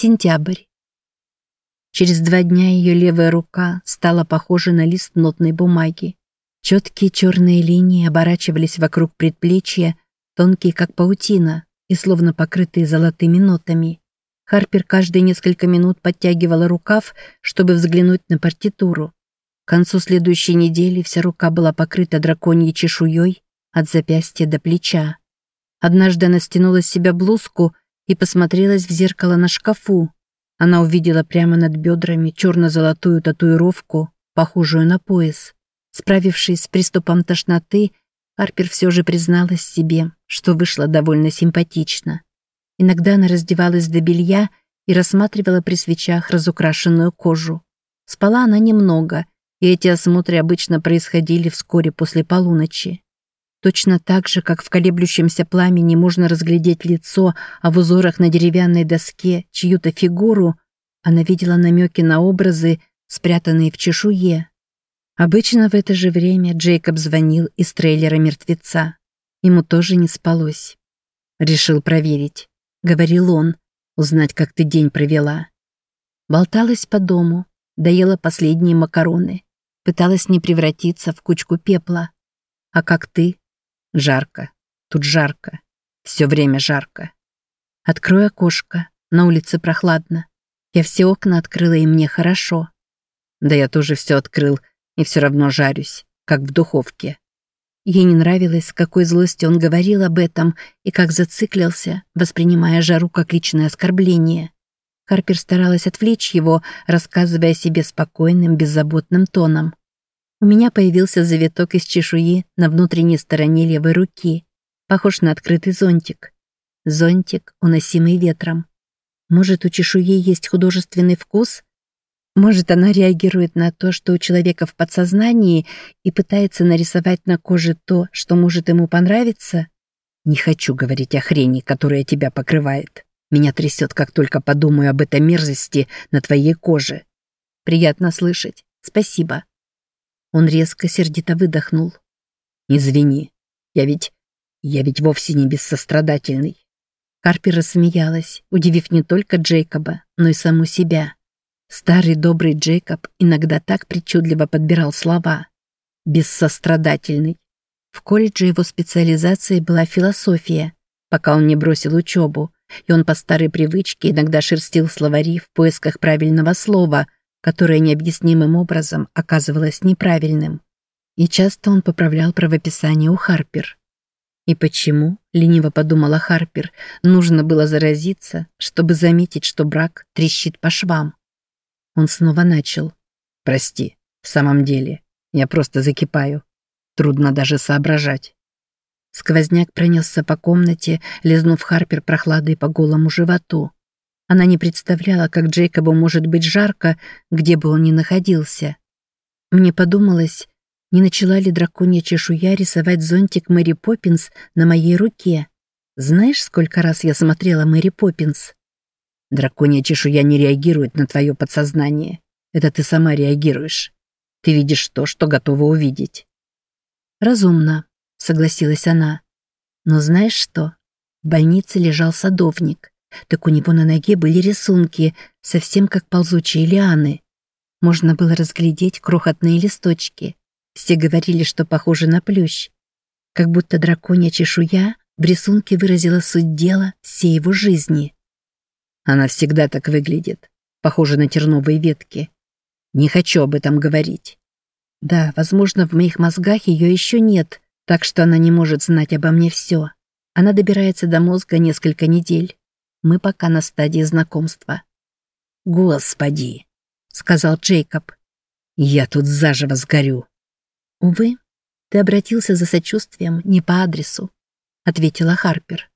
Сентябрь. Через два дня ее левая рука стала похожа на лист нотной бумаги. Четкие черные линии оборачивались вокруг предплечья, тонкие как паутина и словно покрытые золотыми нотами. Харпер каждые несколько минут подтягивала рукав, чтобы взглянуть на партитуру. К концу следующей недели вся рука была покрыта драконьей чешуей от запястья до плеча. Однажды она стянула с себя блузку и посмотрелась в зеркало на шкафу. Она увидела прямо над бедрами черно-золотую татуировку, похожую на пояс. Справившись с приступом тошноты, Харпер все же призналась себе, что вышла довольно симпатично. Иногда она раздевалась до белья и рассматривала при свечах разукрашенную кожу. Спала она немного, и эти осмотры обычно происходили вскоре после полуночи. Точно так же, как в колеблющемся пламени можно разглядеть лицо, а в узорах на деревянной доске чью-то фигуру, она видела намеки на образы, спрятанные в чешуе. Обычно в это же время Джейкоб звонил из трейлера мертвеца. Ему тоже не спалось. «Решил проверить», — говорил он, — «узнать, как ты день провела». Болталась по дому, доела последние макароны, пыталась не превратиться в кучку пепла. «А как ты?» Жарко. Тут жарко. Все время жарко. Открой окошко. На улице прохладно. Я все окна открыла, и мне хорошо. Да я тоже все открыл, и все равно жарюсь, как в духовке. Ей не нравилось, с какой злостью он говорил об этом и как зациклился, воспринимая жару как личное оскорбление. Харпер старалась отвлечь его, рассказывая себе спокойным, беззаботным тоном. У меня появился завиток из чешуи на внутренней стороне левой руки, похож на открытый зонтик. Зонтик, уносимый ветром. Может, у чешуи есть художественный вкус? Может, она реагирует на то, что у человека в подсознании и пытается нарисовать на коже то, что может ему понравиться? Не хочу говорить о хрени, которая тебя покрывает. Меня трясет, как только подумаю об этой мерзости на твоей коже. Приятно слышать. Спасибо. Он резко, сердито выдохнул. «Извини, я ведь... я ведь вовсе не бессострадательный». Карпи рассмеялась, удивив не только Джейкоба, но и саму себя. Старый добрый Джейкоб иногда так причудливо подбирал слова. «Бессострадательный». В колледже его специализацией была философия, пока он не бросил учебу, и он по старой привычке иногда шерстил словари в поисках правильного слова – которое необъяснимым образом оказывалось неправильным. И часто он поправлял правописание у Харпер. И почему, лениво подумала Харпер, нужно было заразиться, чтобы заметить, что брак трещит по швам? Он снова начал. «Прости, в самом деле, я просто закипаю. Трудно даже соображать». Сквозняк пронесся по комнате, лизнув Харпер прохладой по голому животу. Она не представляла, как Джейкобу может быть жарко, где бы он ни находился. Мне подумалось, не начала ли драконья чешуя рисовать зонтик Мэри Поппинс на моей руке. Знаешь, сколько раз я смотрела Мэри Поппинс? Драконья чешуя не реагирует на твое подсознание. Это ты сама реагируешь. Ты видишь то, что готова увидеть. Разумно, согласилась она. Но знаешь что? В больнице лежал садовник. Так у него на ноге были рисунки, совсем как ползучие лианы. Можно было разглядеть крохотные листочки. Все говорили, что похоже на плющ. Как будто драконья чешуя в рисунке выразила суть дела всей его жизни. Она всегда так выглядит, похожа на терновые ветки. Не хочу об этом говорить. Да, возможно, в моих мозгах ее еще нет, так что она не может знать обо мне все. Она добирается до мозга несколько недель. Мы пока на стадии знакомства. «Господи!» — сказал Джейкоб. «Я тут заживо сгорю». «Увы, ты обратился за сочувствием не по адресу», — ответила Харпер.